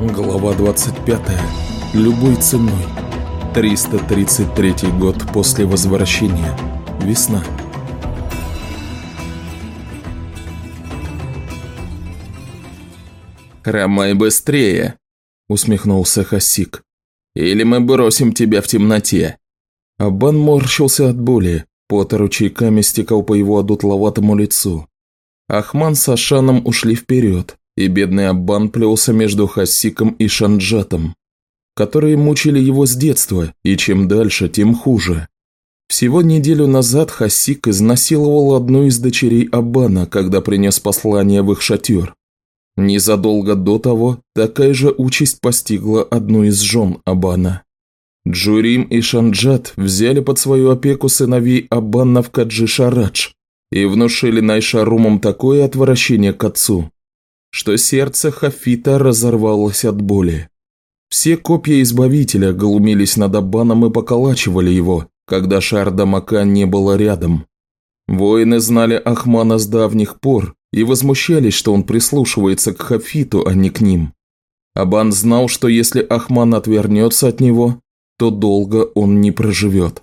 Глава 25. Любой ценой. 333 год после возвращения. Весна. «Хромай быстрее!» – усмехнулся Хасик. «Или мы бросим тебя в темноте!» Абан морщился от боли, пот ручейками стекал по его одутловатому лицу. Ахман с Ашаном ушли вперед, и бедный Аббан плелся между Хасиком и Шанджатом, которые мучили его с детства, и чем дальше, тем хуже. Всего неделю назад Хасик изнасиловал одну из дочерей Аббана, когда принес послание в их шатер. Незадолго до того такая же участь постигла одну из жен Абана. Джурим и Шанджат взяли под свою опеку сыновей Аббана в Каджи Шарадж и внушили Найшарумам такое отвращение к отцу, что сердце Хафита разорвалось от боли. Все копья Избавителя глумились над Аббаном и поколачивали его, когда Шардамака не было рядом. Воины знали Ахмана с давних пор и возмущались, что он прислушивается к Хафиту, а не к ним. Абан знал, что если Ахман отвернется от него, то долго он не проживет.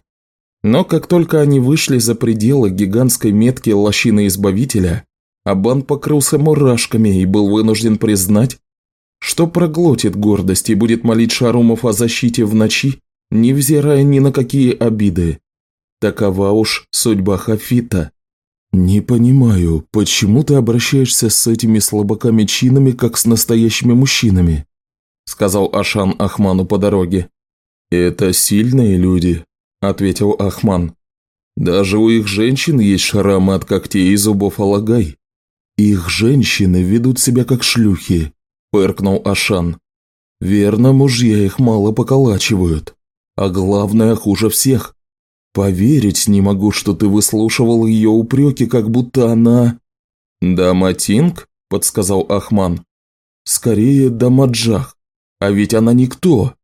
Но как только они вышли за пределы гигантской метки лощины Избавителя, Абан покрылся мурашками и был вынужден признать, что проглотит гордость и будет молить Шарумов о защите в ночи, невзирая ни на какие обиды. Такова уж судьба Хафита. «Не понимаю, почему ты обращаешься с этими слабаками-чинами, как с настоящими мужчинами?» сказал Ашан Ахману по дороге. «Это сильные люди», – ответил Ахман. «Даже у их женщин есть шрамы от когтей и зубов Алагай. «Их женщины ведут себя как шлюхи», – пыркнул Ашан. «Верно, мужья их мало поколачивают. А главное, хуже всех. Поверить не могу, что ты выслушивал ее упреки, как будто она...» «Даматинг?» – подсказал Ахман. «Скорее Дамаджах. А ведь она никто».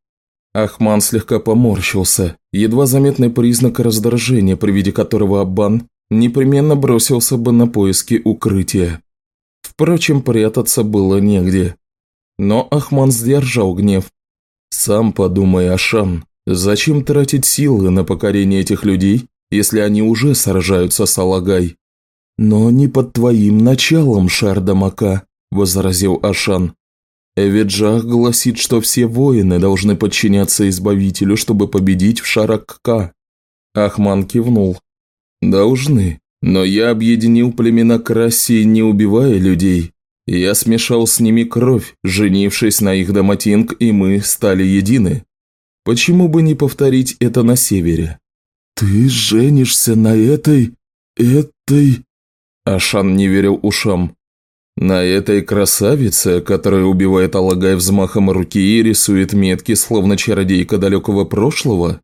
Ахман слегка поморщился, едва заметный признак раздражения, при виде которого Аббан непременно бросился бы на поиски укрытия. Впрочем, прятаться было негде. Но Ахман сдержал гнев. «Сам подумай, Ашан, зачем тратить силы на покорение этих людей, если они уже сражаются с Алагай?» «Но не под твоим началом, Шардамака», – возразил Ашан. Эвиджах гласит, что все воины должны подчиняться Избавителю, чтобы победить в Шаракка. Ахман кивнул. «Должны. Но я объединил племена Красии, не убивая людей. Я смешал с ними кровь, женившись на их Даматинг, и мы стали едины. Почему бы не повторить это на севере?» «Ты женишься на этой... этой...» Ашан не верил ушам. «На этой красавице, которая убивает Алагай взмахом руки и рисует метки, словно чародейка далекого прошлого?»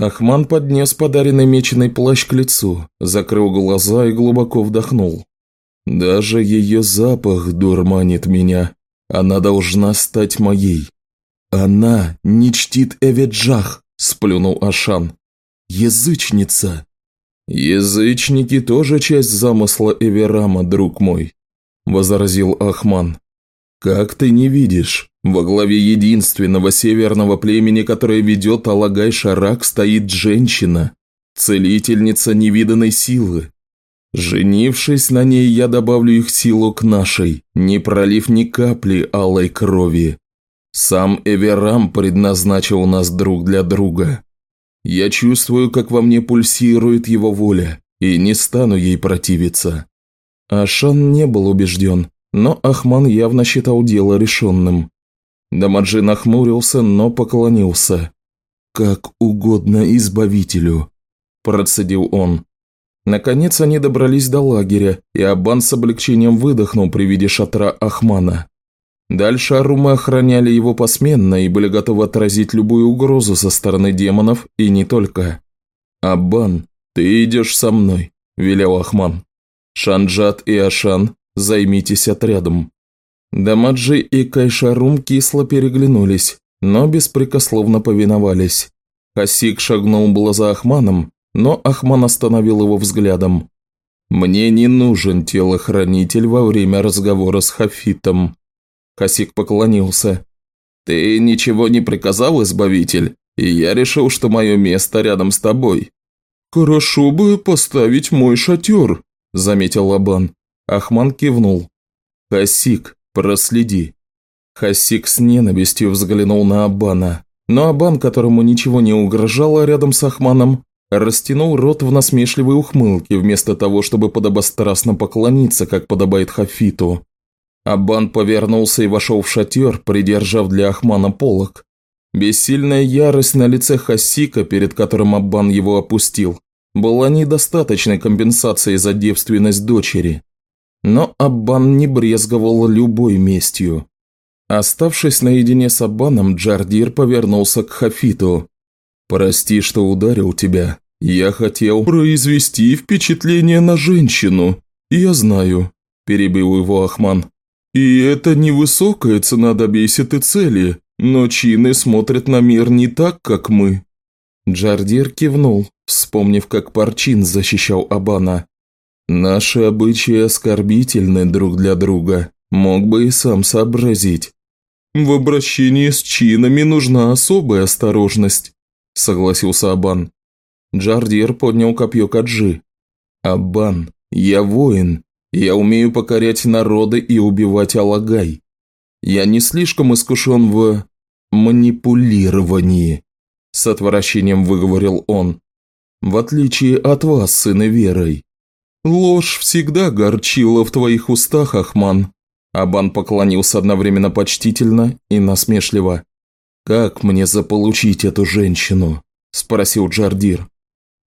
Ахман поднес подаренный меченый плащ к лицу, закрыл глаза и глубоко вдохнул. «Даже ее запах дурманит меня. Она должна стать моей». «Она не чтит Эведжах», – сплюнул Ашан. «Язычница». «Язычники тоже часть замысла Эверама, друг мой», – возразил Ахман. «Как ты не видишь? Во главе единственного северного племени, которое ведет Алагай-Шарак, стоит женщина, целительница невиданной силы. Женившись на ней, я добавлю их силу к нашей, не пролив ни капли алой крови. Сам Эверам предназначил нас друг для друга. Я чувствую, как во мне пульсирует его воля, и не стану ей противиться». Ашан не был убежден, но Ахман явно считал дело решенным. Дамаджи нахмурился, но поклонился. «Как угодно избавителю», – процедил он. Наконец они добрались до лагеря, и Абан с облегчением выдохнул при виде шатра Ахмана. Дальше арумы охраняли его посменно и были готовы отразить любую угрозу со стороны демонов и не только. «Аббан, ты идешь со мной», – велел Ахман. «Шанджат и Ашан Займитесь отрядом». Дамаджи и Кайшарум кисло переглянулись, но беспрекословно повиновались. Хасик шагнул было за Ахманом, но Ахман остановил его взглядом. «Мне не нужен телохранитель во время разговора с Хафитом». Хасик поклонился. Ты ничего не приказал, Избавитель, и я решил, что мое место рядом с тобой». «Хорошо бы поставить мой шатер», – заметил Лабан. Ахман кивнул. «Хасик, проследи». Хасик с ненавистью взглянул на Абана, но Абан, которому ничего не угрожало рядом с Ахманом, растянул рот в насмешливой ухмылке, вместо того, чтобы подобострастно поклониться, как подобает Хафиту. Абан повернулся и вошел в шатер, придержав для Ахмана полок. Бессильная ярость на лице Хасика, перед которым Аббан его опустил, была недостаточной компенсацией за девственность дочери. Но Аббан не брезговал любой местью. Оставшись наедине с Аббаном, Джардир повернулся к Хафиту. «Прости, что ударил тебя. Я хотел произвести впечатление на женщину. Я знаю», – перебил его Ахман. «И это невысокая цена добейся ты цели, но чины смотрят на мир не так, как мы». Джардир кивнул, вспомнив, как Парчин защищал Абана. «Наши обычаи оскорбительны друг для друга, мог бы и сам сообразить». «В обращении с чинами нужна особая осторожность», – согласился Абан. Джардир поднял копье Каджи. «Абан, я воин. Я умею покорять народы и убивать Алагай. Я не слишком искушен в манипулировании», – с отвращением выговорил он. «В отличие от вас, сыны верой. Ложь всегда горчила в твоих устах, Ахман». Абан поклонился одновременно почтительно и насмешливо. «Как мне заполучить эту женщину?» – спросил Джардир.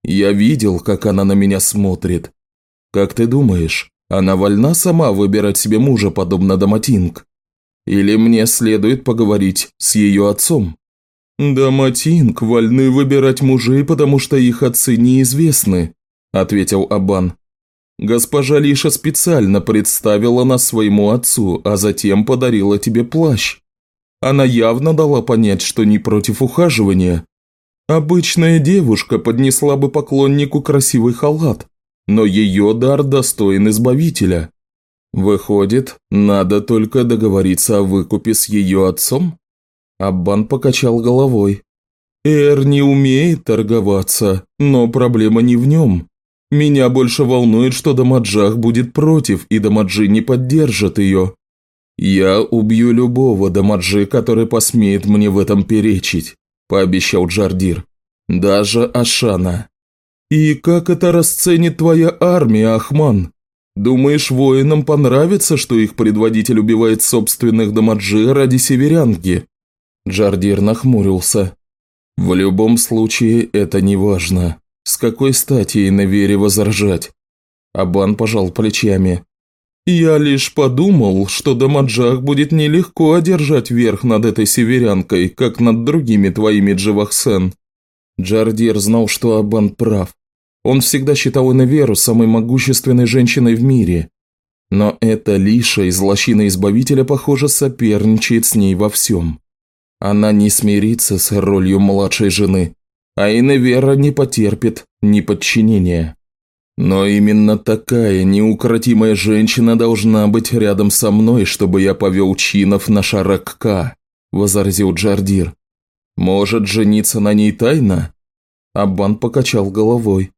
«Я видел, как она на меня смотрит. Как ты думаешь, она вольна сама выбирать себе мужа, подобно Даматинг? Или мне следует поговорить с ее отцом?» «Даматинг вольны выбирать мужей, потому что их отцы неизвестны», – ответил Абан. «Госпожа Лиша специально представила нас своему отцу, а затем подарила тебе плащ. Она явно дала понять, что не против ухаживания. Обычная девушка поднесла бы поклоннику красивый халат, но ее дар достоин избавителя. Выходит, надо только договориться о выкупе с ее отцом? Аббан покачал головой. Эр не умеет торговаться, но проблема не в нем. Меня больше волнует, что Дамаджах будет против, и Дамаджи не поддержит ее. «Я убью любого Дамаджи, который посмеет мне в этом перечить», – пообещал Джардир. «Даже Ашана». «И как это расценит твоя армия, Ахман? Думаешь, воинам понравится, что их предводитель убивает собственных Дамаджи ради северянки?» Джардир нахмурился. «В любом случае, это не важно. С какой стати и на вере возражать?» Абан пожал плечами. «Я лишь подумал, что Дамаджах будет нелегко одержать верх над этой северянкой, как над другими твоими Дживахсен». Джардир знал, что Абан прав. Он всегда считал Иневеру самой могущественной женщиной в мире. Но эта Лиша из лощины Избавителя, похоже, соперничает с ней во всем. Она не смирится с ролью младшей жены, а Иневера не потерпит неподчинения. Но именно такая неукротимая женщина должна быть рядом со мной, чтобы я повел чинов на Шаракка», – возразил Джардир. «Может жениться на ней тайно?» Аббан покачал головой.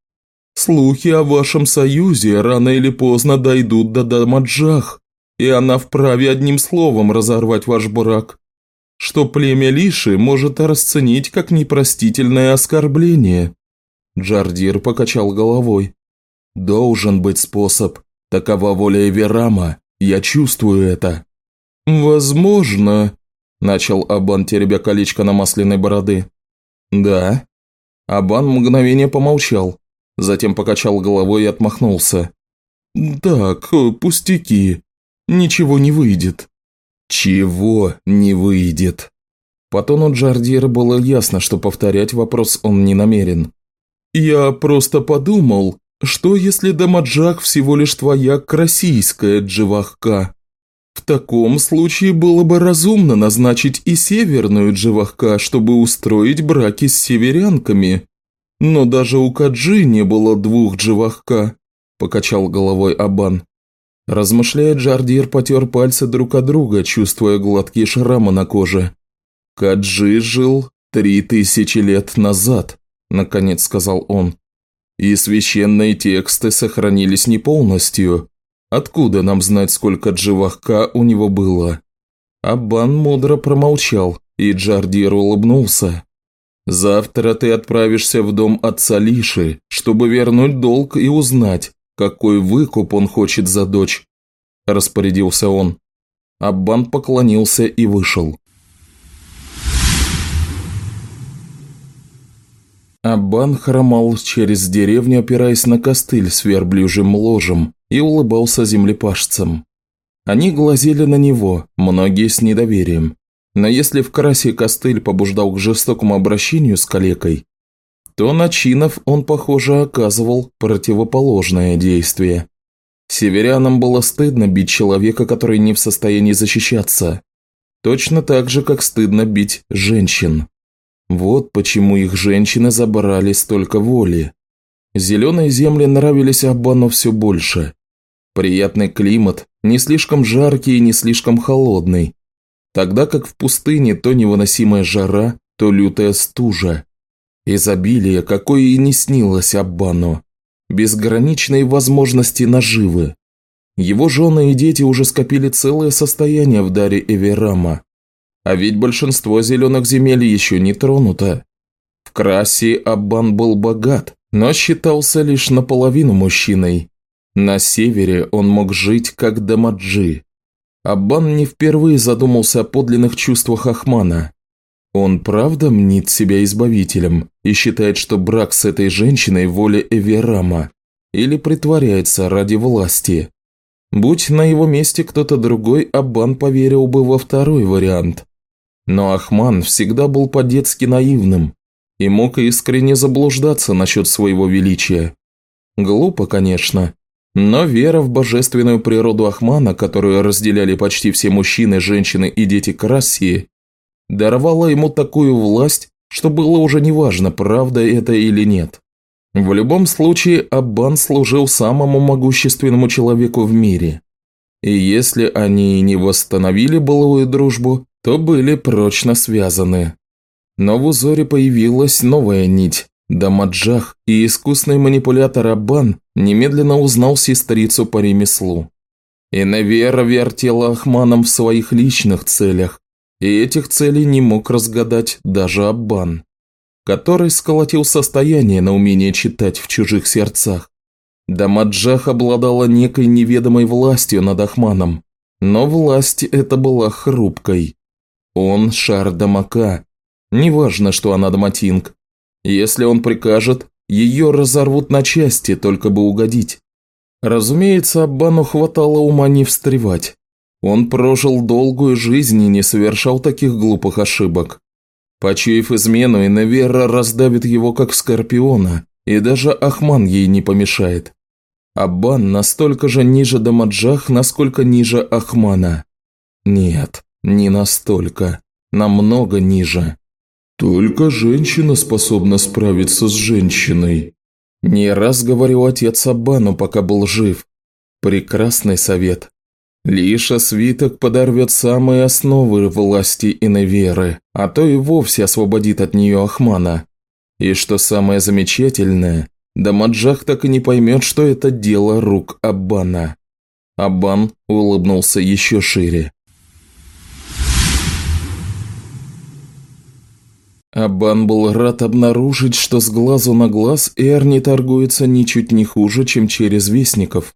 «Слухи о вашем союзе рано или поздно дойдут до Дамаджах, и она вправе одним словом разорвать ваш брак, что племя Лиши может расценить как непростительное оскорбление». Джардир покачал головой. Должен быть способ. Такова воля Эверама. Я чувствую это. Возможно, начал Абан, теребя колечко на масляной бороды. Да. Абан мгновение помолчал, затем покачал головой и отмахнулся. Так, пустяки. Ничего не выйдет. Чего не выйдет? По тону Джардира было ясно, что повторять вопрос он не намерен. «Я просто подумал, что если Дамаджак всего лишь твоя красийская Дживахка? В таком случае было бы разумно назначить и северную Дживахка, чтобы устроить браки с северянками. Но даже у Каджи не было двух Дживахка, покачал головой Абан. Размышляя, Джардир потер пальцы друг от друга, чувствуя гладкие шрамы на коже. Каджи жил три тысячи лет назад, наконец сказал он. И священные тексты сохранились не полностью. Откуда нам знать, сколько дживахка у него было? Аббан мудро промолчал, и Джардир улыбнулся. «Завтра ты отправишься в дом отца Лиши, чтобы вернуть долг и узнать, какой выкуп он хочет за дочь», – распорядился он. Аббан поклонился и вышел. Аббан хромал через деревню, опираясь на костыль с верблюжьим ложем, и улыбался землепашцам. Они глазели на него, многие с недоверием. Но если в красе костыль побуждал к жестокому обращению с калекой, то на чинов он, похоже, оказывал противоположное действие. Северянам было стыдно бить человека, который не в состоянии защищаться. Точно так же, как стыдно бить женщин. Вот почему их женщины забрали столько воли. Зеленые земли нравились Аббану все больше. Приятный климат, не слишком жаркий и не слишком холодный. Тогда как в пустыне то невыносимая жара, то лютая стужа. Изобилие, какое и не снилось Аббану. Безграничные возможности наживы. Его жены и дети уже скопили целое состояние в даре Эверама. А ведь большинство зеленых земель еще не тронуто. В Красе Аббан был богат, но считался лишь наполовину мужчиной. На севере он мог жить как Дамаджи. Аббан не впервые задумался о подлинных чувствах Ахмана. Он правда мнит себя избавителем и считает, что брак с этой женщиной – воля Эверама, или притворяется ради власти. Будь на его месте кто-то другой, Аббан поверил бы во второй вариант. Но Ахман всегда был по-детски наивным и мог искренне заблуждаться насчет своего величия. Глупо, конечно, но вера в божественную природу Ахмана, которую разделяли почти все мужчины, женщины и дети Крассии, даровала ему такую власть, что было уже неважно, правда это или нет. В любом случае, Аббан служил самому могущественному человеку в мире. И если они не восстановили былую дружбу, то были прочно связаны. Но в узоре появилась новая нить, Дамаджах и искусный манипулятор Аббан немедленно узнал сестрицу по ремеслу. Инавера вертела Ахманом в своих личных целях, и этих целей не мог разгадать даже Аббан, который сколотил состояние на умение читать в чужих сердцах. Дамаджах обладала некой неведомой властью над Ахманом, но власть эта была хрупкой. Он шар Дамака. Неважно, что она Даматинг, если он прикажет, ее разорвут на части, только бы угодить. Разумеется, Аббану хватало ума не встревать. Он прожил долгую жизнь и не совершал таких глупых ошибок. Почуяв измену, Иневера раздавит его как скорпиона, и даже Ахман ей не помешает. Аббан настолько же ниже Дамаджах, насколько ниже Ахмана. Нет, не настолько, намного ниже. «Только женщина способна справиться с женщиной», – не раз говорил отец Аббану, пока был жив. Прекрасный совет. Лиша свиток подорвет самые основы власти Иневеры, а то и вовсе освободит от нее Ахмана. И что самое замечательное, Дамаджах так и не поймет, что это дело рук Аббана. Аббан улыбнулся еще шире. Абан был рад обнаружить, что с глазу на глаз Эрни торгуется ничуть не хуже, чем через вестников.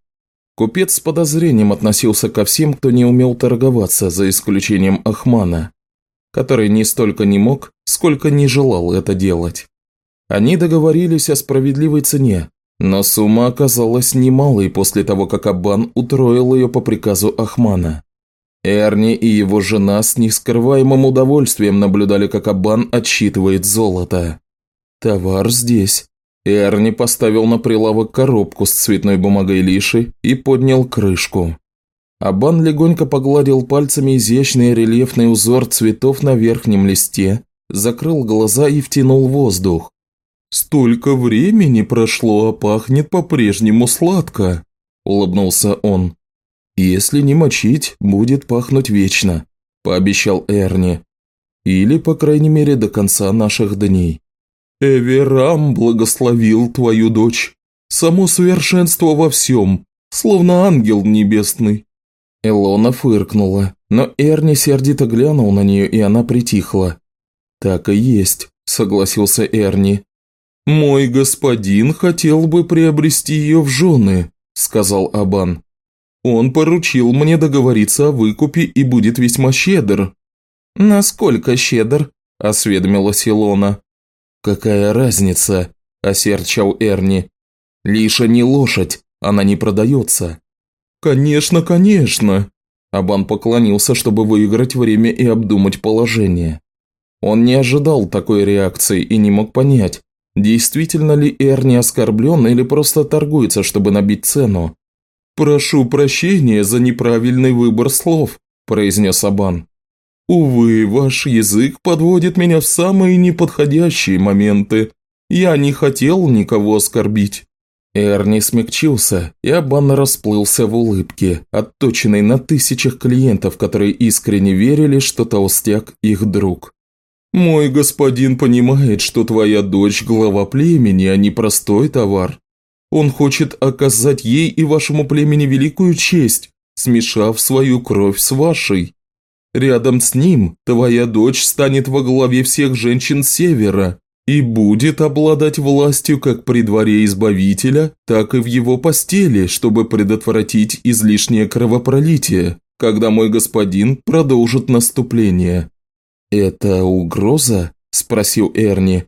Купец с подозрением относился ко всем, кто не умел торговаться, за исключением Ахмана, который не столько не мог, сколько не желал это делать. Они договорились о справедливой цене, но сумма оказалась немалой после того, как Абан утроил ее по приказу Ахмана. Эрни и его жена с нескрываемым удовольствием наблюдали, как Абан отсчитывает золото. «Товар здесь». Эрни поставил на прилавок коробку с цветной бумагой лиши и поднял крышку. Абан легонько погладил пальцами изящный рельефный узор цветов на верхнем листе, закрыл глаза и втянул воздух. «Столько времени прошло, а пахнет по-прежнему сладко», – улыбнулся он. «Если не мочить, будет пахнуть вечно», – пообещал Эрни. Или, по крайней мере, до конца наших дней. Эверам благословил твою дочь. Само совершенство во всем, словно ангел небесный. Элона фыркнула, но Эрни сердито глянул на нее, и она притихла. «Так и есть», – согласился Эрни. «Мой господин хотел бы приобрести ее в жены», – сказал Абан. «Он поручил мне договориться о выкупе и будет весьма щедр». «Насколько щедр?» – осведомилась Илона. «Какая разница?» – осерчал Эрни. «Лиша не лошадь, она не продается». «Конечно, конечно!» Абан поклонился, чтобы выиграть время и обдумать положение. Он не ожидал такой реакции и не мог понять, действительно ли Эрни оскорблен или просто торгуется, чтобы набить цену. «Прошу прощения за неправильный выбор слов», – произнес Абан. «Увы, ваш язык подводит меня в самые неподходящие моменты. Я не хотел никого оскорбить». Эрни смягчился, и Абан расплылся в улыбке, отточенной на тысячах клиентов, которые искренне верили, что толстяк их друг. «Мой господин понимает, что твоя дочь – глава племени, а не простой товар. Он хочет оказать ей и вашему племени великую честь, смешав свою кровь с вашей. Рядом с ним твоя дочь станет во главе всех женщин Севера и будет обладать властью как при дворе Избавителя, так и в его постели, чтобы предотвратить излишнее кровопролитие, когда мой господин продолжит наступление. «Это угроза?» – спросил Эрни.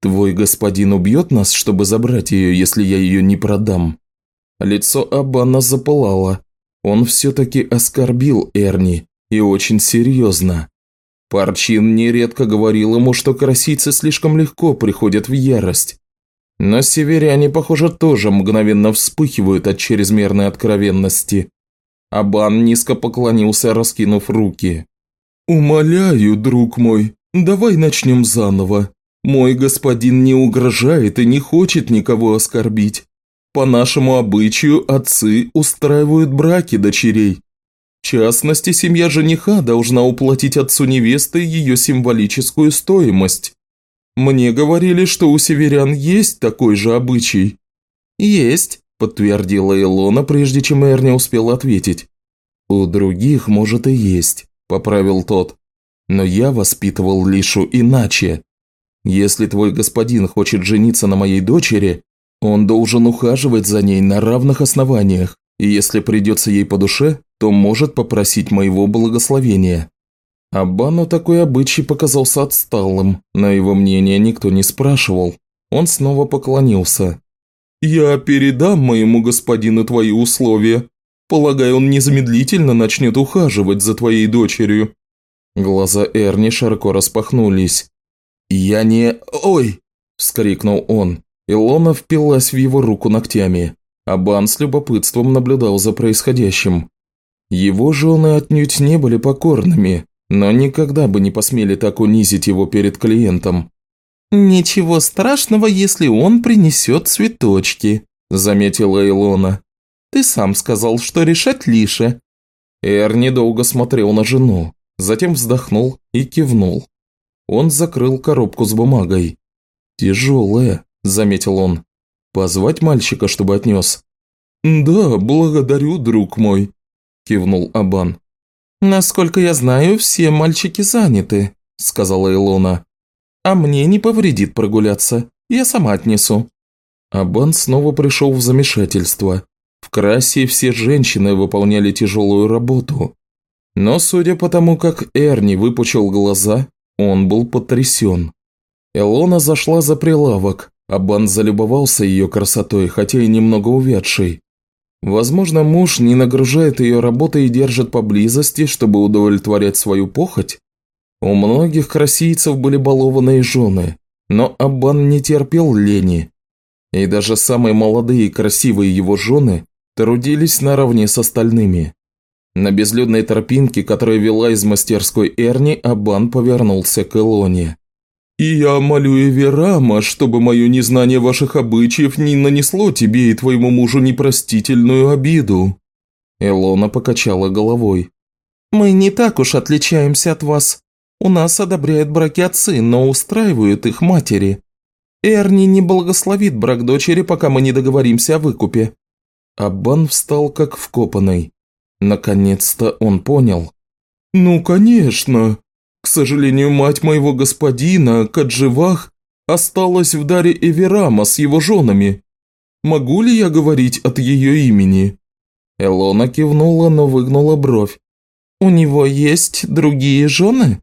«Твой господин убьет нас, чтобы забрать ее, если я ее не продам?» Лицо Абана запылало. Он все-таки оскорбил Эрни, и очень серьезно. Парчин нередко говорил ему, что красийцы слишком легко приходят в ярость. Но северяне, похоже, тоже мгновенно вспыхивают от чрезмерной откровенности. Абан низко поклонился, раскинув руки. «Умоляю, друг мой, давай начнем заново. Мой господин не угрожает и не хочет никого оскорбить. По нашему обычаю отцы устраивают браки дочерей. В частности, семья жениха должна уплатить отцу невесты ее символическую стоимость. Мне говорили, что у северян есть такой же обычай». «Есть», – подтвердила Илона, прежде чем Эрни успел ответить. «У других, может, и есть поправил тот. Но я воспитывал Лишу иначе. Если твой господин хочет жениться на моей дочери, он должен ухаживать за ней на равных основаниях, и если придется ей по душе, то может попросить моего благословения. Абану такой обычай показался отсталым, на его мнение никто не спрашивал. Он снова поклонился. «Я передам моему господину твои условия. Полагаю, он незамедлительно начнет ухаживать за твоей дочерью». Глаза Эрни широко распахнулись. «Я не... Ой!» – вскрикнул он. Илона впилась в его руку ногтями. Абан с любопытством наблюдал за происходящим. Его жены отнюдь не были покорными, но никогда бы не посмели так унизить его перед клиентом. «Ничего страшного, если он принесет цветочки», – заметила Илона. Ты сам сказал, что решать Лише». Эр недолго смотрел на жену, затем вздохнул и кивнул. Он закрыл коробку с бумагой. «Тяжелая», – заметил он. «Позвать мальчика, чтобы отнес?» «Да, благодарю, друг мой», – кивнул Абан. «Насколько я знаю, все мальчики заняты», – сказала Илона. «А мне не повредит прогуляться, я сама отнесу». Абан снова пришел в замешательство. В Красе все женщины выполняли тяжелую работу. Но судя по тому, как Эрни выпучил глаза, он был потрясен. Элона зашла за прилавок, а Бан залюбовался ее красотой, хотя и немного увядшей. Возможно, муж не нагружает ее работой и держит поблизости, чтобы удовлетворять свою похоть? У многих красийцев были балованные жены, но Аббан не терпел лени. И даже самые молодые и красивые его жены трудились наравне с остальными. На безлюдной тропинке, которая вела из мастерской Эрни, Абан повернулся к Элоне. «И я молю Эверама, чтобы мое незнание ваших обычаев не нанесло тебе и твоему мужу непростительную обиду». Элона покачала головой. «Мы не так уж отличаемся от вас. У нас одобряют браки отцы, но устраивают их матери. Эрни не благословит брак дочери, пока мы не договоримся о выкупе». Аббан встал как вкопанный. Наконец-то он понял. «Ну, конечно. К сожалению, мать моего господина, Кадживах, осталась в даре Эверама с его женами. Могу ли я говорить от ее имени?» Элона кивнула, но выгнула бровь. «У него есть другие жены?»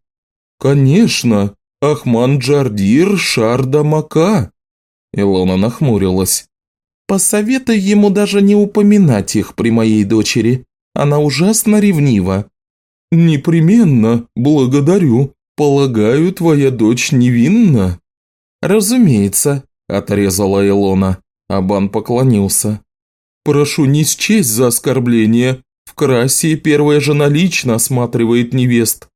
«Конечно. Ахман Джардир Шарда Мака». Илона нахмурилась. «Посоветуй ему даже не упоминать их при моей дочери. Она ужасно ревнива». «Непременно. Благодарю. Полагаю, твоя дочь невинна?» «Разумеется», – отрезала Илона. Абан поклонился. «Прошу не счесть за оскорбление. В Красии первая жена лично осматривает невест.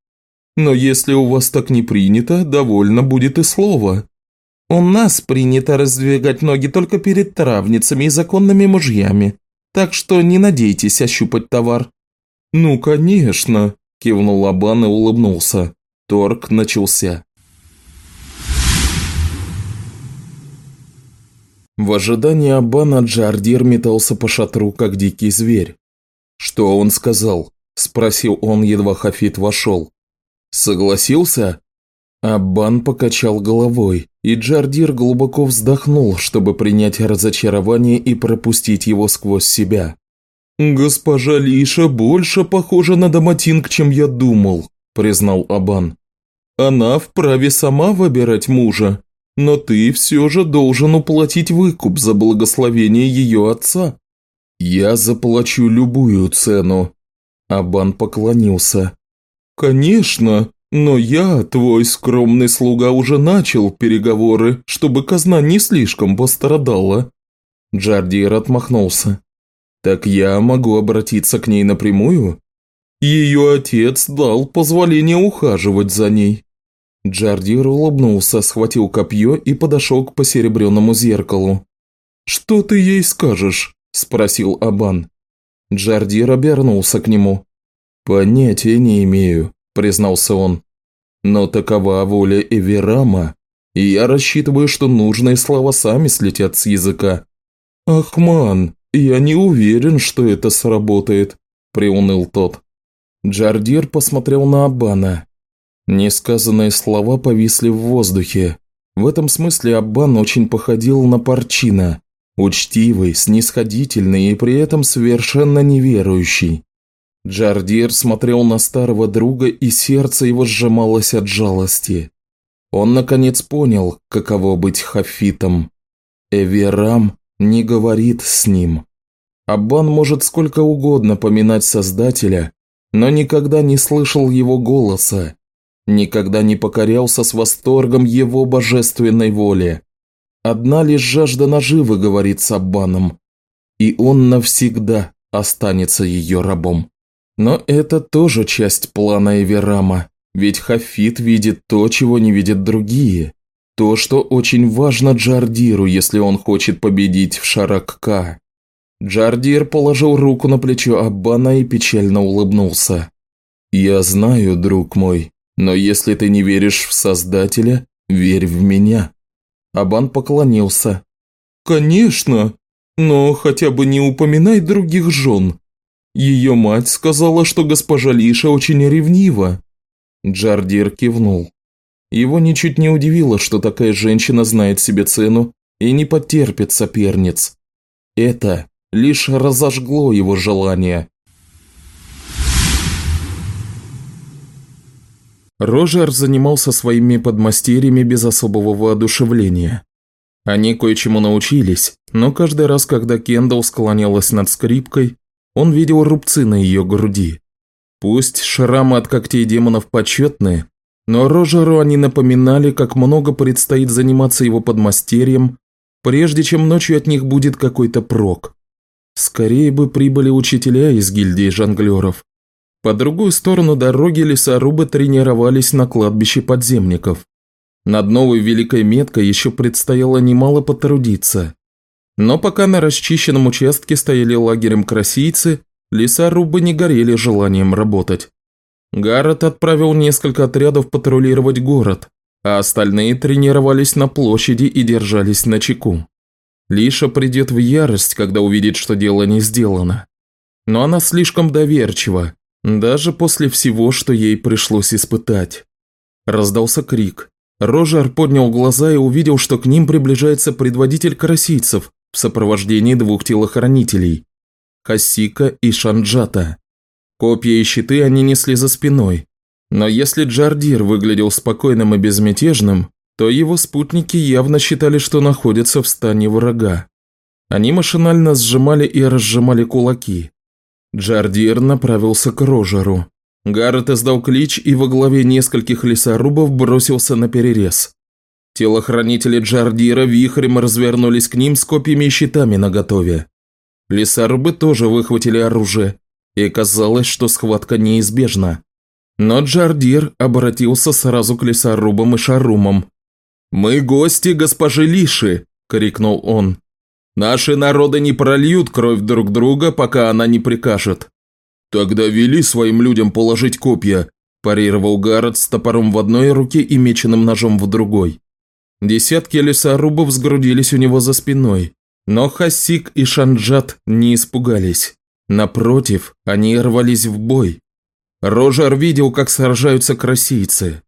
Но если у вас так не принято, довольно будет и слово. У нас принято раздвигать ноги только перед травницами и законными мужьями, так что не надейтесь ощупать товар». «Ну, конечно», – кивнул Абан и улыбнулся. Торг начался. В ожидании Абана Джардир метался по шатру, как дикий зверь. «Что он сказал?» – спросил он, едва Хафит вошел. «Согласился?» Аббан покачал головой, и Джардир глубоко вздохнул, чтобы принять разочарование и пропустить его сквозь себя. «Госпожа Лиша больше похожа на Даматинг, чем я думал», – признал Абан. «Она вправе сама выбирать мужа, но ты все же должен уплатить выкуп за благословение ее отца». «Я заплачу любую цену», – Абан поклонился. «Конечно, но я, твой скромный слуга, уже начал переговоры, чтобы казна не слишком пострадала». Джардир отмахнулся. «Так я могу обратиться к ней напрямую?» «Ее отец дал позволение ухаживать за ней». Джардир улыбнулся, схватил копье и подошел к посеребренному зеркалу. «Что ты ей скажешь?» – спросил Абан. Джардир обернулся к нему. «Понятия не имею», – признался он. «Но такова воля Эверама, и я рассчитываю, что нужные слова сами слетят с языка». «Ахман, я не уверен, что это сработает», – приуныл тот. Джардир посмотрел на Аббана. Несказанные слова повисли в воздухе. В этом смысле Аббан очень походил на Парчина, учтивый, снисходительный и при этом совершенно неверующий. Джардир смотрел на старого друга, и сердце его сжималось от жалости. Он наконец понял, каково быть хафитом. Эверам не говорит с ним. Аббан может сколько угодно поминать Создателя, но никогда не слышал его голоса, никогда не покорялся с восторгом его божественной воле. Одна лишь жажда наживы говорит с Аббаном, и он навсегда останется ее рабом. Но это тоже часть плана Эверама, ведь Хафит видит то, чего не видят другие. То, что очень важно Джардиру, если он хочет победить в Шаракка. Джардир положил руку на плечо Аббана и печально улыбнулся. «Я знаю, друг мой, но если ты не веришь в Создателя, верь в меня». Абан поклонился. «Конечно, но хотя бы не упоминай других жен. Ее мать сказала, что госпожа Лиша очень ревнива». Джардир кивнул. Его ничуть не удивило, что такая женщина знает себе цену и не потерпит соперниц. Это лишь разожгло его желание. Рожер занимался своими подмастерьями без особого воодушевления. Они кое-чему научились, но каждый раз, когда Кендалл склонялась над скрипкой, он видел рубцы на ее груди. Пусть шрамы от когтей демонов почетные, но Рожеру они напоминали, как много предстоит заниматься его подмастерьем, прежде чем ночью от них будет какой-то прок. Скорее бы прибыли учителя из гильдии жонглеров. По другую сторону дороги лесорубы тренировались на кладбище подземников. Над новой великой меткой еще предстояло немало потрудиться. Но пока на расчищенном участке стояли лагерем красийцы, лесорубы не горели желанием работать. Гаррет отправил несколько отрядов патрулировать город, а остальные тренировались на площади и держались на чеку. Лиша придет в ярость, когда увидит, что дело не сделано. Но она слишком доверчива, даже после всего, что ей пришлось испытать. Раздался крик. Рожер поднял глаза и увидел, что к ним приближается предводитель карасийцев в сопровождении двух телохранителей – Хасика и Шанджата. Копья и щиты они несли за спиной. Но если Джардир выглядел спокойным и безмятежным, то его спутники явно считали, что находятся в стане врага. Они машинально сжимали и разжимали кулаки. Джардир направился к Рожеру. Гаррет издал клич и во главе нескольких лесорубов бросился на перерез. Телохранители Джардира вихрем развернулись к ним с копьями и щитами наготове. Лесорубы тоже выхватили оружие, и казалось, что схватка неизбежна. Но Джардир обратился сразу к лесорубам и шарумам. «Мы гости госпожи Лиши!» – крикнул он. «Наши народы не прольют кровь друг друга, пока она не прикажет». «Тогда вели своим людям положить копья», – парировал Гаррет с топором в одной руке и меченым ножом в другой. Десятки лесорубов сгрудились у него за спиной, но Хасик и Шанджат не испугались. Напротив, они рвались в бой. Рожар видел, как сражаются красийцы,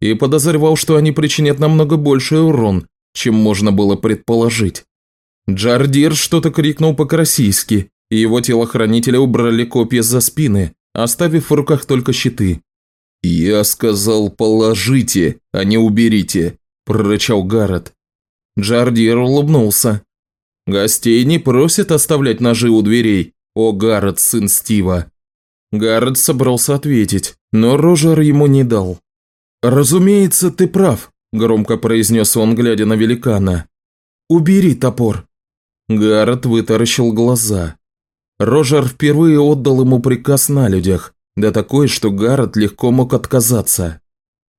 и подозревал, что они причинят намного больший урон, чем можно было предположить. Джардир что-то крикнул по-красийски, и его телохранители убрали копья за спины, оставив в руках только щиты. «Я сказал, положите, а не уберите», – прорычал Гаррет. Джардир улыбнулся. «Гостей не просят оставлять ножи у дверей, «О, Гаррет, сын Стива!» Гаррет собрался ответить, но Рожер ему не дал. «Разумеется, ты прав», – громко произнес он, глядя на великана. «Убери топор». Гаррет вытаращил глаза. Рожер впервые отдал ему приказ на людях, да такой, что Гаррет легко мог отказаться.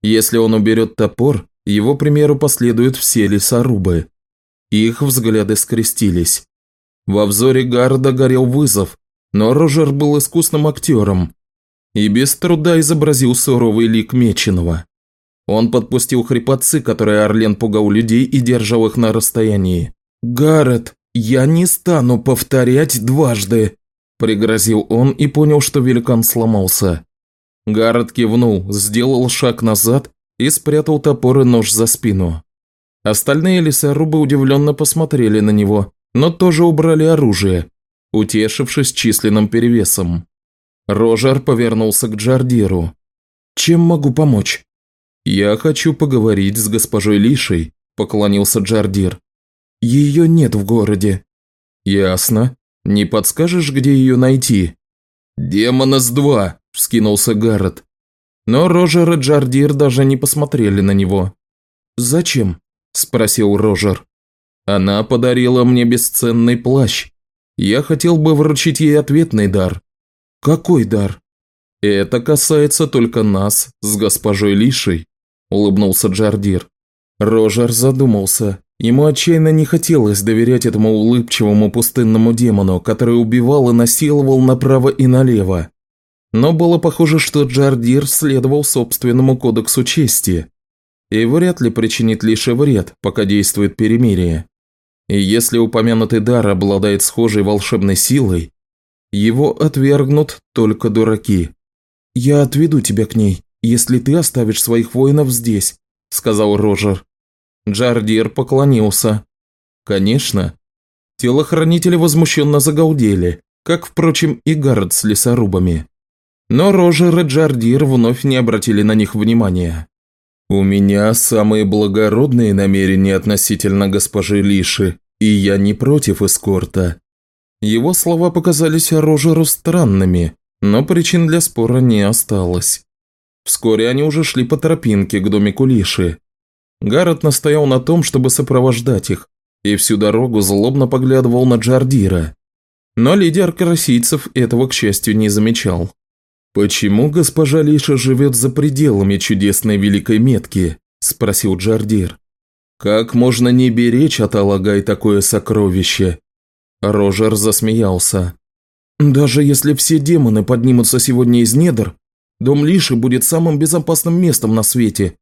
Если он уберет топор, его примеру последуют все лесорубы. Их взгляды скрестились. Во взоре Гарда горел вызов, но Рожер был искусным актером и без труда изобразил суровый лик Меченого. Он подпустил хрипотцы, которые Орлен пугал людей и держал их на расстоянии. «Гаррет, я не стану повторять дважды», – пригрозил он и понял, что великан сломался. Гаррет кивнул, сделал шаг назад и спрятал топор и нож за спину. Остальные лесорубы удивленно посмотрели на него, но тоже убрали оружие, утешившись численным перевесом. Рожер повернулся к Джардиру. «Чем могу помочь?» «Я хочу поговорить с госпожой Лишей», – поклонился Джардир. «Ее нет в городе». «Ясно. Не подскажешь, где ее найти?» «Демона с два», – вскинулся Гаррет. Но Рожер и Джардир даже не посмотрели на него. «Зачем?» – спросил Рожер. Она подарила мне бесценный плащ. Я хотел бы вручить ей ответный дар. Какой дар? Это касается только нас с госпожой Лишей, улыбнулся Джардир. Рожер задумался. Ему отчаянно не хотелось доверять этому улыбчивому пустынному демону, который убивал и насиловал направо и налево. Но было похоже, что Джардир следовал собственному кодексу чести и вряд ли причинит лишь вред, пока действует перемирие. И если упомянутый дар обладает схожей волшебной силой, его отвергнут только дураки. «Я отведу тебя к ней, если ты оставишь своих воинов здесь», – сказал Рожер. Джардир поклонился. «Конечно». Телохранители возмущенно загалдели, как, впрочем, и Гаррет с лесорубами. Но Рожер и Джардир вновь не обратили на них внимания. «У меня самые благородные намерения относительно госпожи Лиши, и я не против эскорта». Его слова показались Рожеру странными, но причин для спора не осталось. Вскоре они уже шли по тропинке к домику Лиши. Гаррет настоял на том, чтобы сопровождать их, и всю дорогу злобно поглядывал на Джардира. Но лидер карасийцев этого, к счастью, не замечал. «Почему госпожа Лиша живет за пределами чудесной великой метки?» – спросил Джардир. «Как можно не беречь от Алагай такое сокровище?» Рожер засмеялся. «Даже если все демоны поднимутся сегодня из недр, Дом Лиши будет самым безопасным местом на свете.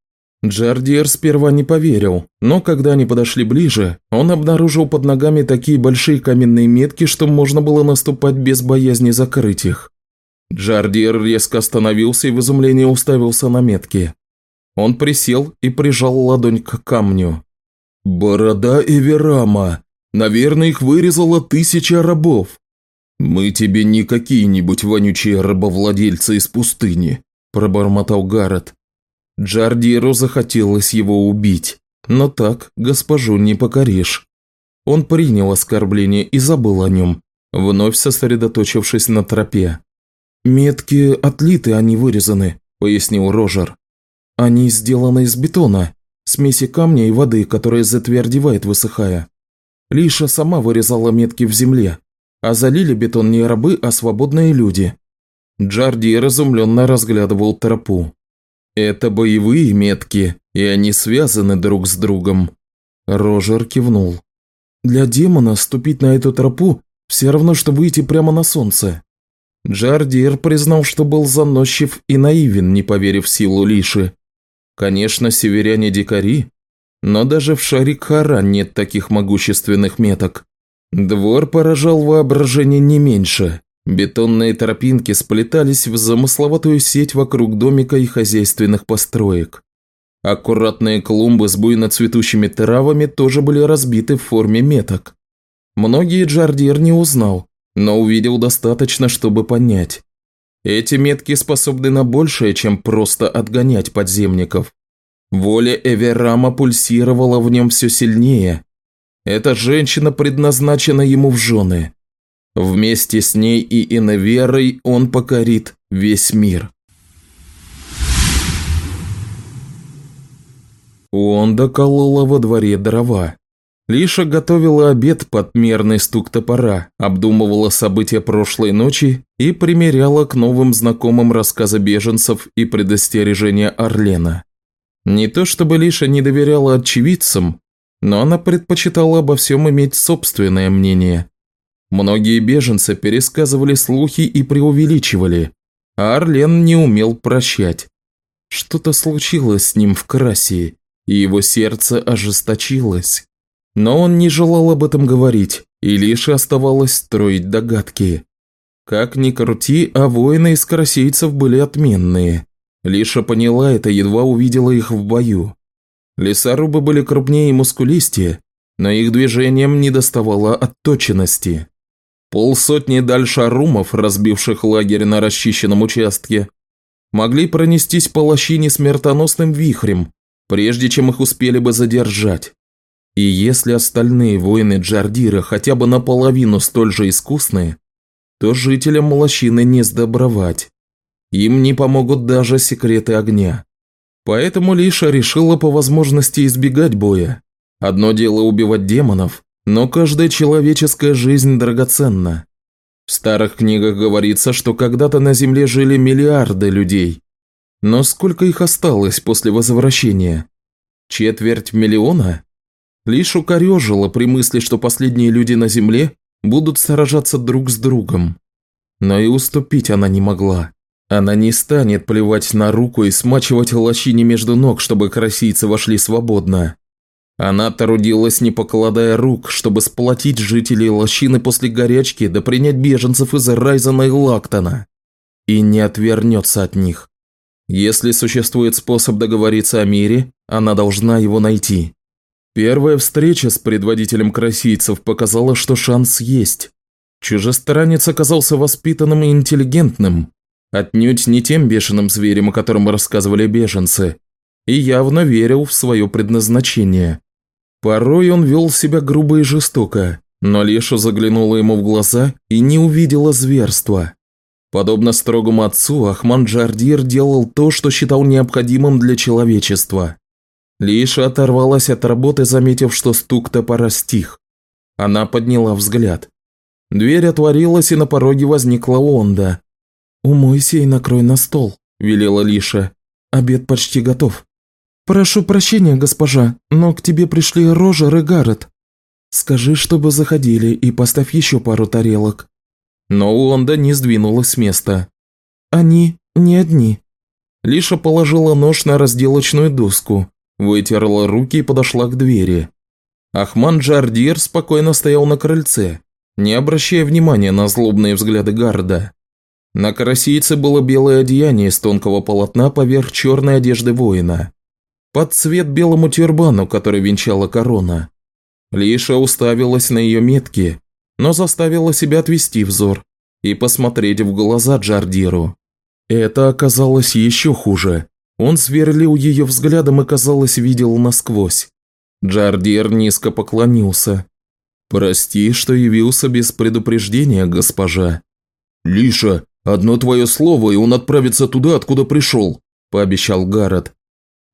Джардиер сперва не поверил, но когда они подошли ближе, он обнаружил под ногами такие большие каменные метки, что можно было наступать без боязни закрыть их. Джардиер резко остановился и в изумлении уставился на метки. Он присел и прижал ладонь к камню. «Борода Эверама! Наверное, их вырезала тысяча рабов!» «Мы тебе не какие-нибудь вонючие рабовладельцы из пустыни», – пробормотал Гаррет. Джардиру захотелось его убить, но так госпожу не покоришь. Он принял оскорбление и забыл о нем, вновь сосредоточившись на тропе. «Метки отлиты, они вырезаны», – пояснил Рожер. «Они сделаны из бетона, смеси камня и воды, которая затвердевает, высыхая. Лиша сама вырезала метки в земле, а залили бетон не рабы, а свободные люди». Джарди разумленно разглядывал тропу. «Это боевые метки, и они связаны друг с другом». Рожер кивнул. «Для демона ступить на эту тропу все равно, что выйти прямо на солнце». Джардир признал, что был заносчив и наивен, не поверив силу Лиши. Конечно, северяне дикари, но даже в Шарикхара нет таких могущественных меток. Двор поражал воображение не меньше. Бетонные тропинки сплетались в замысловатую сеть вокруг домика и хозяйственных построек. Аккуратные клумбы с буйно цветущими травами тоже были разбиты в форме меток. Многие Джардир не узнал, но увидел достаточно, чтобы понять. Эти метки способны на большее, чем просто отгонять подземников. Воля Эверама пульсировала в нем все сильнее. Эта женщина предназначена ему в жены. Вместе с ней и иноверой он покорит весь мир. Онда колола во дворе дрова. Лиша готовила обед под мерный стук топора, обдумывала события прошлой ночи и примеряла к новым знакомым рассказы беженцев и предостережения Орлена. Не то чтобы Лиша не доверяла очевидцам, но она предпочитала обо всем иметь собственное мнение. Многие беженцы пересказывали слухи и преувеличивали, а Орлен не умел прощать. Что-то случилось с ним в Красии, и его сердце ожесточилось. Но он не желал об этом говорить, и лишь оставалось строить догадки. Как ни крути, а воины из карасейцев были отменные. Лиша поняла это, едва увидела их в бою. Лесорубы были крупнее и мускулистее, но их движением не доставало отточенности. Полсотни дальшарумов, разбивших лагерь на расчищенном участке, могли пронестись по лощине смертоносным вихрем, прежде чем их успели бы задержать. И если остальные воины Джардира хотя бы наполовину столь же искусные, то жителям лощины не сдобровать. Им не помогут даже секреты огня. Поэтому Лиша решила по возможности избегать боя. Одно дело убивать демонов, но каждая человеческая жизнь драгоценна. В старых книгах говорится, что когда-то на Земле жили миллиарды людей. Но сколько их осталось после возвращения? Четверть миллиона? Лишь укорежило при мысли, что последние люди на Земле будут сражаться друг с другом. Но и уступить она не могла. Она не станет плевать на руку и смачивать лощине между ног, чтобы красийцы вошли свободно. Она трудилась, не покладая рук, чтобы сплотить жителей лощины после горячки да принять беженцев из Райзена и Лактона. И не отвернется от них. Если существует способ договориться о мире, она должна его найти. Первая встреча с предводителем красийцев показала, что шанс есть. Чужестранец оказался воспитанным и интеллигентным, отнюдь не тем бешеным зверем, о котором рассказывали беженцы, и явно верил в свое предназначение. Порой он вел себя грубо и жестоко, но Леша заглянула ему в глаза и не увидела зверства. Подобно строгому отцу, Ахман Джардир делал то, что считал необходимым для человечества. Лиша оторвалась от работы, заметив, что стук топора стих. Она подняла взгляд. Дверь отворилась, и на пороге возникла Лонда. «Умойся и накрой на стол», – велела Лиша. «Обед почти готов». «Прошу прощения, госпожа, но к тебе пришли Рожер и Гаррет. Скажи, чтобы заходили, и поставь еще пару тарелок». Но Лонда не сдвинулась с места. «Они не одни», Лиша положила нож на разделочную доску, вытерла руки и подошла к двери. Ахман Джардир спокойно стоял на крыльце, не обращая внимания на злобные взгляды гарда. На карасийце было белое одеяние из тонкого полотна поверх черной одежды воина. Под цвет белому тюрбану, который венчала корона. Лиша уставилась на ее метки, но заставила себя отвести взор и посмотреть в глаза Джардиру. Это оказалось еще хуже. Он сверлил ее взглядом и, казалось, видел насквозь. Джардир низко поклонился. «Прости, что явился без предупреждения, госпожа». «Лиша, одно твое слово, и он отправится туда, откуда пришел», – пообещал Гаррет.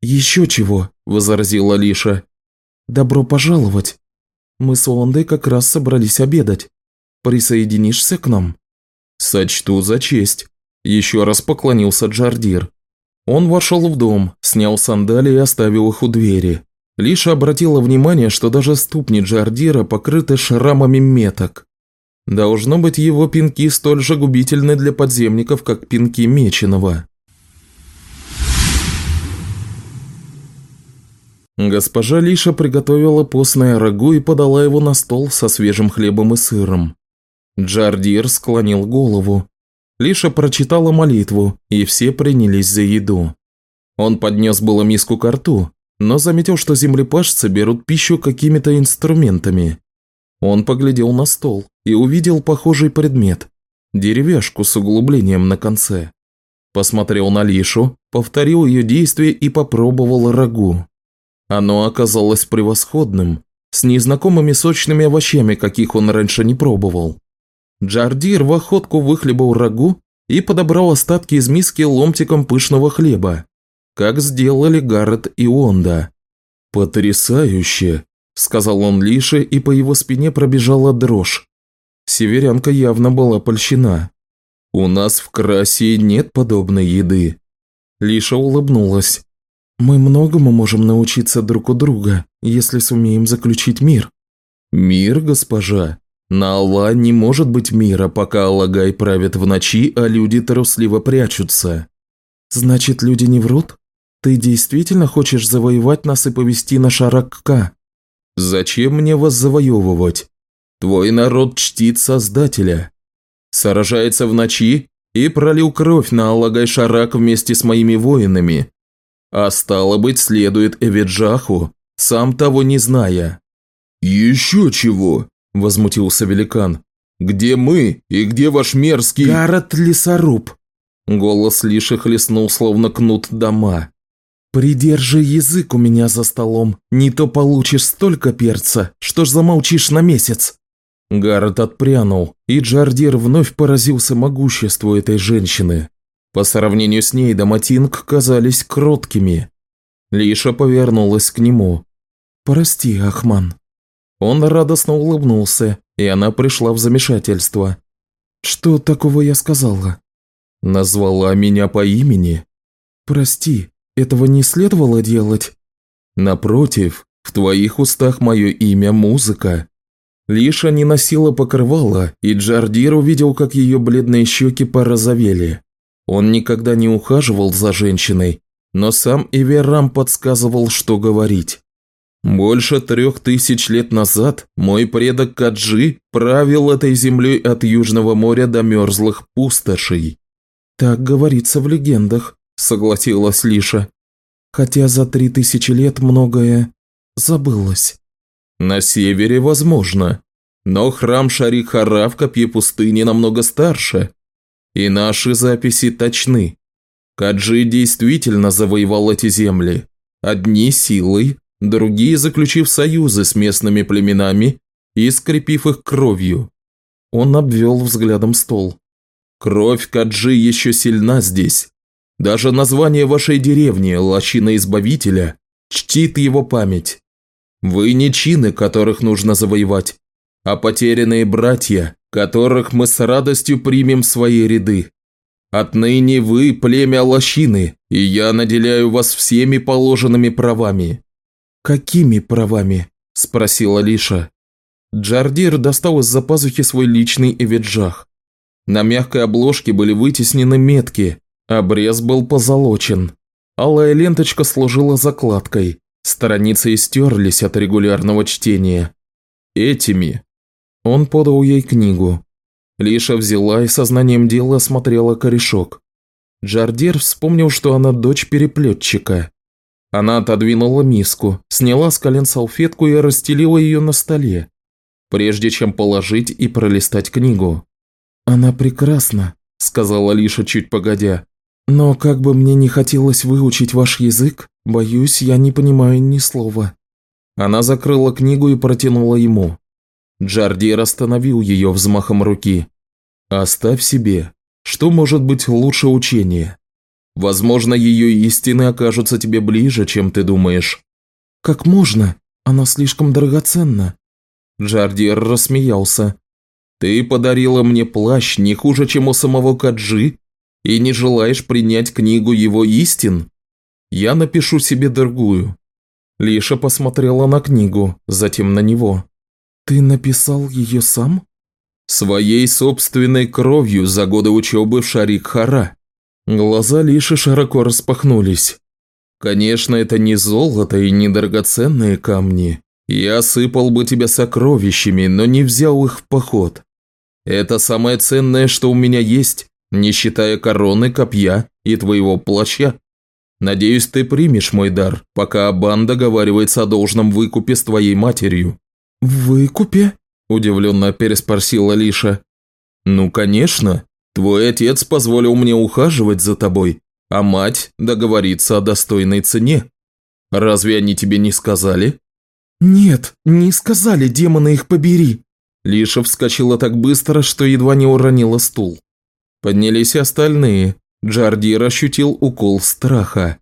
«Еще чего», – возразила Лиша. «Добро пожаловать. Мы с Ондой как раз собрались обедать. Присоединишься к нам?» «Сочту за честь», – еще раз поклонился Джардир. Он вошел в дом, снял сандалии и оставил их у двери. Лиша обратила внимание, что даже ступни Джардира покрыты шрамами меток. Должно быть, его пинки столь же губительны для подземников, как пинки Меченого. Госпожа Лиша приготовила постное рагу и подала его на стол со свежим хлебом и сыром. Джардир склонил голову. Лиша прочитала молитву, и все принялись за еду. Он поднес было миску к рту, но заметил, что землепашцы берут пищу какими-то инструментами. Он поглядел на стол и увидел похожий предмет – деревяшку с углублением на конце. Посмотрел на Лишу, повторил ее действие и попробовал рагу. Оно оказалось превосходным, с незнакомыми сочными овощами, каких он раньше не пробовал. Джардир в охотку выхлебал рагу и подобрал остатки из миски ломтиком пышного хлеба, как сделали Гаррет и Онда. «Потрясающе!» – сказал он Лише, и по его спине пробежала дрожь. Северянка явно была польщена. «У нас в Красе нет подобной еды». Лиша улыбнулась. «Мы многому можем научиться друг у друга, если сумеем заключить мир». «Мир, госпожа? На Алла не может быть мира, пока Аллагай правит в ночи, а люди трусливо прячутся». «Значит, люди не врут? Ты действительно хочешь завоевать нас и повести на Шаракка?» «Зачем мне вас завоевывать? Твой народ чтит Создателя. Сражается в ночи и пролил кровь на Аллагай-Шарак вместе с моими воинами. А стало быть, следует Эвиджаху, сам того не зная». «Еще чего?» – возмутился великан. «Где мы и где ваш мерзкий...» «Гаррет лесоруб!» Голос Лиши хлестнул, словно кнут дома. «Придержи язык у меня за столом, не то получишь столько перца, что ж замолчишь на месяц!» Гаррет отпрянул, и Джардир вновь поразился могуществу этой женщины. По сравнению с ней Даматинг казались кроткими. Лиша повернулась к нему. «Прости, Ахман». Он радостно улыбнулся, и она пришла в замешательство. «Что такого я сказала?» «Назвала меня по имени?» «Прости, этого не следовало делать?» «Напротив, в твоих устах мое имя – музыка». Лиша не носила покрывала, и Джардир увидел, как ее бледные щеки порозовели. Он никогда не ухаживал за женщиной, но сам Иверам подсказывал, что говорить. Больше трех тысяч лет назад мой предок Каджи правил этой землей от Южного моря до мерзлых пустошей. Так говорится в легендах, согласилась Лиша. Хотя за три тысячи лет многое забылось. На севере возможно, но храм Шарихара в копье пустыни намного старше, и наши записи точны. Каджи действительно завоевал эти земли, одни силой, другие заключив союзы с местными племенами и скрепив их кровью. Он обвел взглядом стол. Кровь Каджи еще сильна здесь. Даже название вашей деревни, Лощина Избавителя, чтит его память. Вы не чины, которых нужно завоевать, а потерянные братья, которых мы с радостью примем в свои ряды. Отныне вы племя Лощины, и я наделяю вас всеми положенными правами». «Какими правами?» – спросила Лиша. Джардир достал из-за пазухи свой личный эвиджах. На мягкой обложке были вытеснены метки, Обрез был позолочен. Алая ленточка служила закладкой. Страницы истерлись от регулярного чтения. Этими. Он подал ей книгу. Лиша взяла и сознанием дела осмотрела корешок. Джардир вспомнил, что она дочь переплетчика. Она отодвинула миску, сняла с колен салфетку и расстелила ее на столе, прежде чем положить и пролистать книгу. «Она прекрасна», – сказала Лиша чуть погодя. «Но как бы мне не хотелось выучить ваш язык, боюсь, я не понимаю ни слова». Она закрыла книгу и протянула ему. Джардир остановил ее взмахом руки. «Оставь себе. Что может быть лучше учения? Возможно, ее истины окажутся тебе ближе, чем ты думаешь». «Как можно? Она слишком драгоценна». Джардир рассмеялся. «Ты подарила мне плащ не хуже, чем у самого Каджи, и не желаешь принять книгу его истин? Я напишу себе другую». Лиша посмотрела на книгу, затем на него. «Ты написал ее сам?» «Своей собственной кровью за годы учебы в Шарик-Хара». Глаза Лиши широко распахнулись. «Конечно, это не золото и не драгоценные камни. Я осыпал бы тебя сокровищами, но не взял их в поход. Это самое ценное, что у меня есть, не считая короны, копья и твоего плаща. Надеюсь, ты примешь мой дар, пока Абан договаривается о должном выкупе с твоей матерью». «Выкупе?» – удивленно переспросила Лиша. «Ну, конечно. Твой отец позволил мне ухаживать за тобой, а мать договорится о достойной цене. Разве они тебе не сказали?» «Нет, не сказали, демоны их побери!» Лиша вскочила так быстро, что едва не уронила стул. Поднялись остальные. Джардир ощутил укол страха.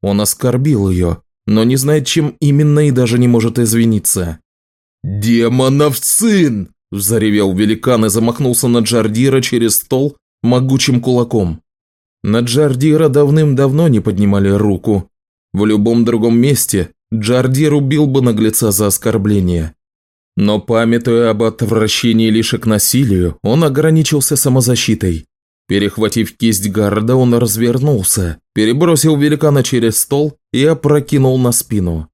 Он оскорбил ее, но не знает, чем именно и даже не может извиниться. «Демонов сын!» – взоревел великан и замахнулся на Джардира через стол могучим кулаком. На Джардира давным-давно не поднимали руку. В любом другом месте Джардир убил бы наглеца за оскорбление. Но памятуя об отвращении лишь к насилию, он ограничился самозащитой. Перехватив кисть Гарда, он развернулся, перебросил великана через стол и опрокинул на спину.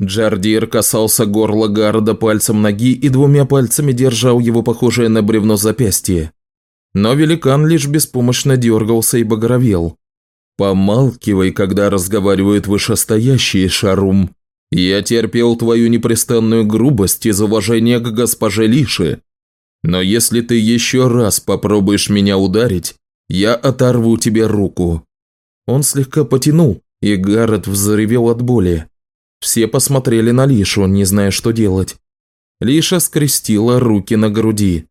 Джардир касался горла Гарда пальцем ноги и двумя пальцами держал его похожее на бревно запястье. Но великан лишь беспомощно дергался и багровел. «Помалкивай, когда разговаривают вышестоящие, Шарум. Я терпел твою непрестанную грубость из уважения к госпоже Лиши, но если ты еще раз попробуешь меня ударить, я оторву тебе руку». Он слегка потянул, и Гаррет взревел от боли. Все посмотрели на Лишу, не зная, что делать. Лиша скрестила руки на груди.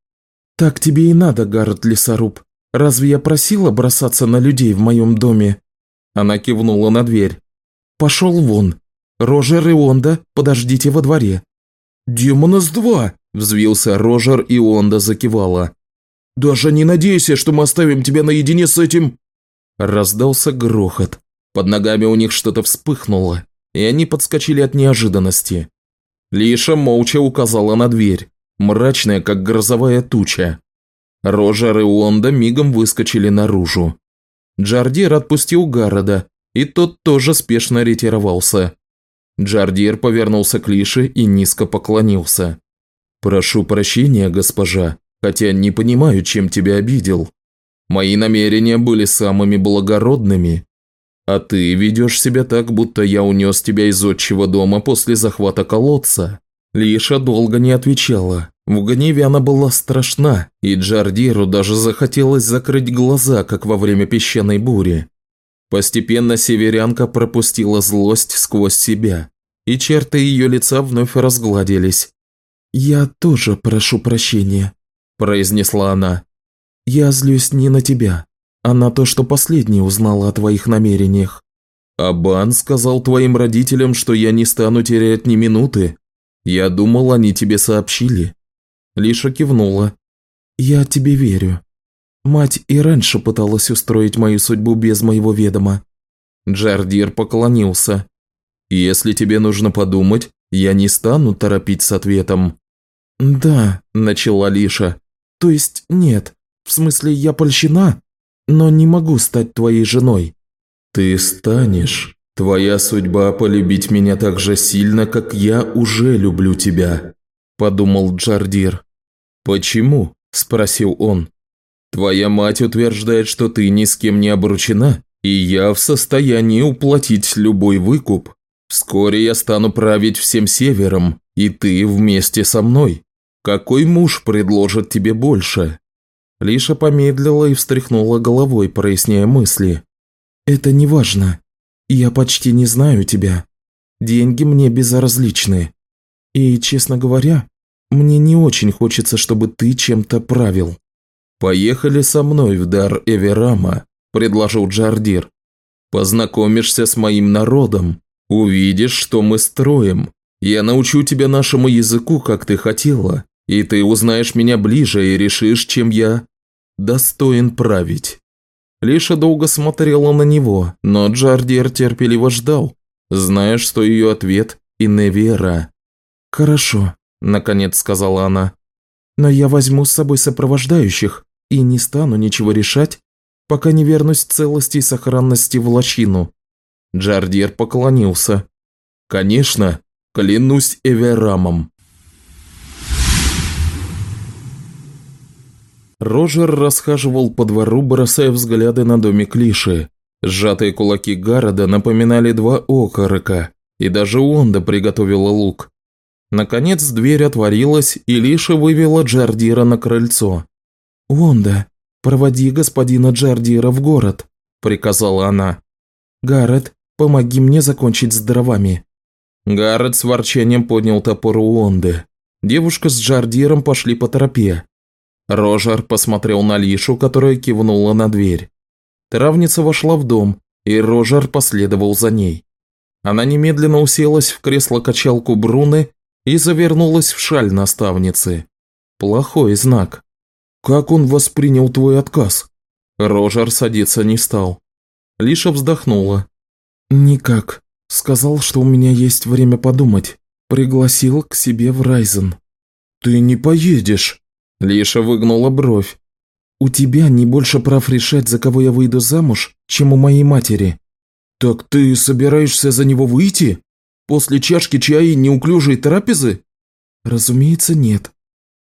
«Так тебе и надо, Гаррет Лесоруб. Разве я просила бросаться на людей в моем доме?» Она кивнула на дверь. «Пошел вон. Рожер и Онда, подождите во дворе». «Демона с два!» Взвился Рожер, и Онда закивала. «Даже не надейся, что мы оставим тебя наедине с этим...» Раздался грохот. Под ногами у них что-то вспыхнуло, и они подскочили от неожиданности. Лиша молча указала на дверь, мрачная, как грозовая туча. Рожер и Онда мигом выскочили наружу. Джардир отпустил Гарода, и тот тоже спешно ретировался. Джардир повернулся к Лише и низко поклонился. «Прошу прощения, госпожа, хотя не понимаю, чем тебя обидел. Мои намерения были самыми благородными. А ты ведешь себя так, будто я унес тебя из отчего дома после захвата колодца». Лиша долго не отвечала. В гневе она была страшна, и Джардиру даже захотелось закрыть глаза, как во время песчаной бури. Постепенно северянка пропустила злость сквозь себя, и черты ее лица вновь разгладились. «Я тоже прошу прощения», – произнесла она. «Я злюсь не на тебя, а на то, что последний узнала о твоих намерениях». «Абан сказал твоим родителям, что я не стану терять ни минуты. Я думал, они тебе сообщили». Лиша кивнула. «Я тебе верю. Мать и раньше пыталась устроить мою судьбу без моего ведома». Джардир поклонился. «Если тебе нужно подумать, я не стану торопить с ответом. «Да», – начала Лиша. «То есть нет, в смысле я польщена, но не могу стать твоей женой». «Ты станешь. Твоя судьба полюбить меня так же сильно, как я уже люблю тебя», – подумал Джардир. «Почему?» – спросил он. «Твоя мать утверждает, что ты ни с кем не обручена, и я в состоянии уплатить любой выкуп. Вскоре я стану править всем севером, и ты вместе со мной. Какой муж предложит тебе больше?» Лиша помедлила и встряхнула головой, проясняя мысли. «Это не важно. Я почти не знаю тебя. Деньги мне безразличны. И, честно говоря, мне не очень хочется, чтобы ты чем-то правил». «Поехали со мной в дар Эверама», – предложил Джардир. «Познакомишься с моим народом, увидишь, что мы строим. Я научу тебя нашему языку, как ты хотела, и ты узнаешь меня ближе и решишь, чем я достоин править». Лиша долго смотрела на него, но Джардир терпеливо ждал, зная, что ее ответ – Иневера. «Хорошо», – наконец сказала она. «Но я возьму с собой сопровождающих и не стану ничего решать, пока не вернусь целости и сохранности в лощину». Джардир поклонился. «Конечно, клянусь Эверамом». Рожер расхаживал по двору, бросая взгляды на домик Лиши. Сжатые кулаки Гарода напоминали два окорока, и даже Онда приготовила лук. Наконец дверь отворилась, и Лиша вывела Джардира на крыльцо. «Онда, проводи господина Джардира в город», – приказала она. «Гаррет, помоги мне закончить с дровами». Гаррет с ворчанием поднял топор у Онды. Девушка с Джардиром пошли по тропе. Рожер посмотрел на Лишу, которая кивнула на дверь. Травница вошла в дом, и Рожер последовал за ней. Она немедленно уселась в кресло-качалку Бруны и завернулась в шаль наставницы. Плохой знак. «Как он воспринял твой отказ?» Рожер садиться не стал. Лиша вздохнула. «Никак. Сказал, что у меня есть время подумать. Пригласил к себе в Райзен». «Ты не поедешь!» Лиша выгнула бровь. «У тебя не больше прав решать, за кого я выйду замуж, чем у моей матери». «Так ты собираешься за него выйти? После чашки чая и неуклюжей трапезы?» «Разумеется, нет.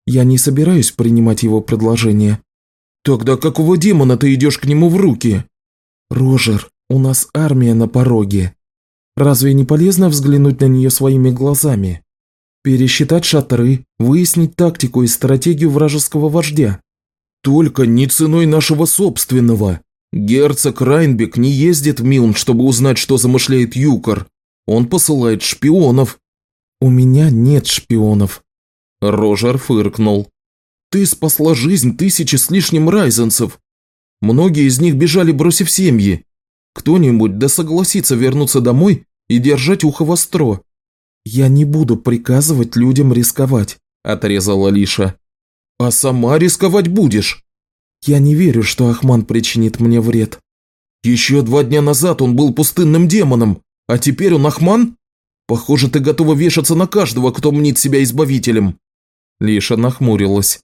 Я не собираюсь принимать его предложение». «Тогда какого демона ты идешь к нему в руки?» «Рожер, у нас армия на пороге. Разве не полезно взглянуть на нее своими глазами?» Пересчитать шатры, выяснить тактику и стратегию вражеского вождя. Только не ценой нашего собственного. Герцог Райнбек не ездит в Милн, чтобы узнать, что замышляет Юкор. Он посылает шпионов. У меня нет шпионов. Рожер фыркнул. Ты спасла жизнь тысячи с лишним райзенцев. Многие из них бежали, бросив семьи. Кто-нибудь да согласится вернуться домой и держать ухо востро. «Я не буду приказывать людям рисковать», – отрезала Лиша. «А сама рисковать будешь?» «Я не верю, что Ахман причинит мне вред». «Еще два дня назад он был пустынным демоном, а теперь он Ахман? Похоже, ты готова вешаться на каждого, кто мнит себя избавителем». Лиша нахмурилась.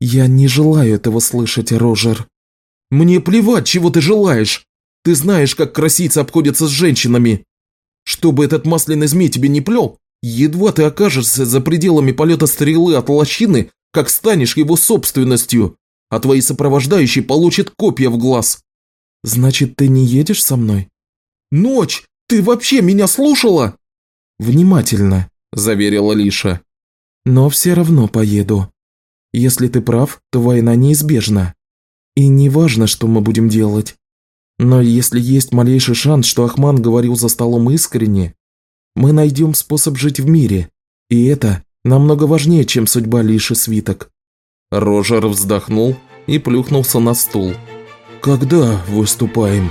«Я не желаю этого слышать, Рожер». «Мне плевать, чего ты желаешь. Ты знаешь, как красицы обходятся с женщинами. Чтобы этот масляный змей тебе не плел, едва ты окажешься за пределами полета стрелы от лощины, как станешь его собственностью, а твои сопровождающие получат копья в глаз. Значит, ты не едешь со мной? Ночь! Ты вообще меня слушала? Внимательно, заверила Лиша. Но все равно поеду. Если ты прав, то война неизбежна. И не важно, что мы будем делать. Но если есть малейший шанс, что Ахман говорил за столом искренне, мы найдем способ жить в мире, и это намного важнее, чем судьба Лиши свиток». Рожер вздохнул и плюхнулся на стул. «Когда выступаем?»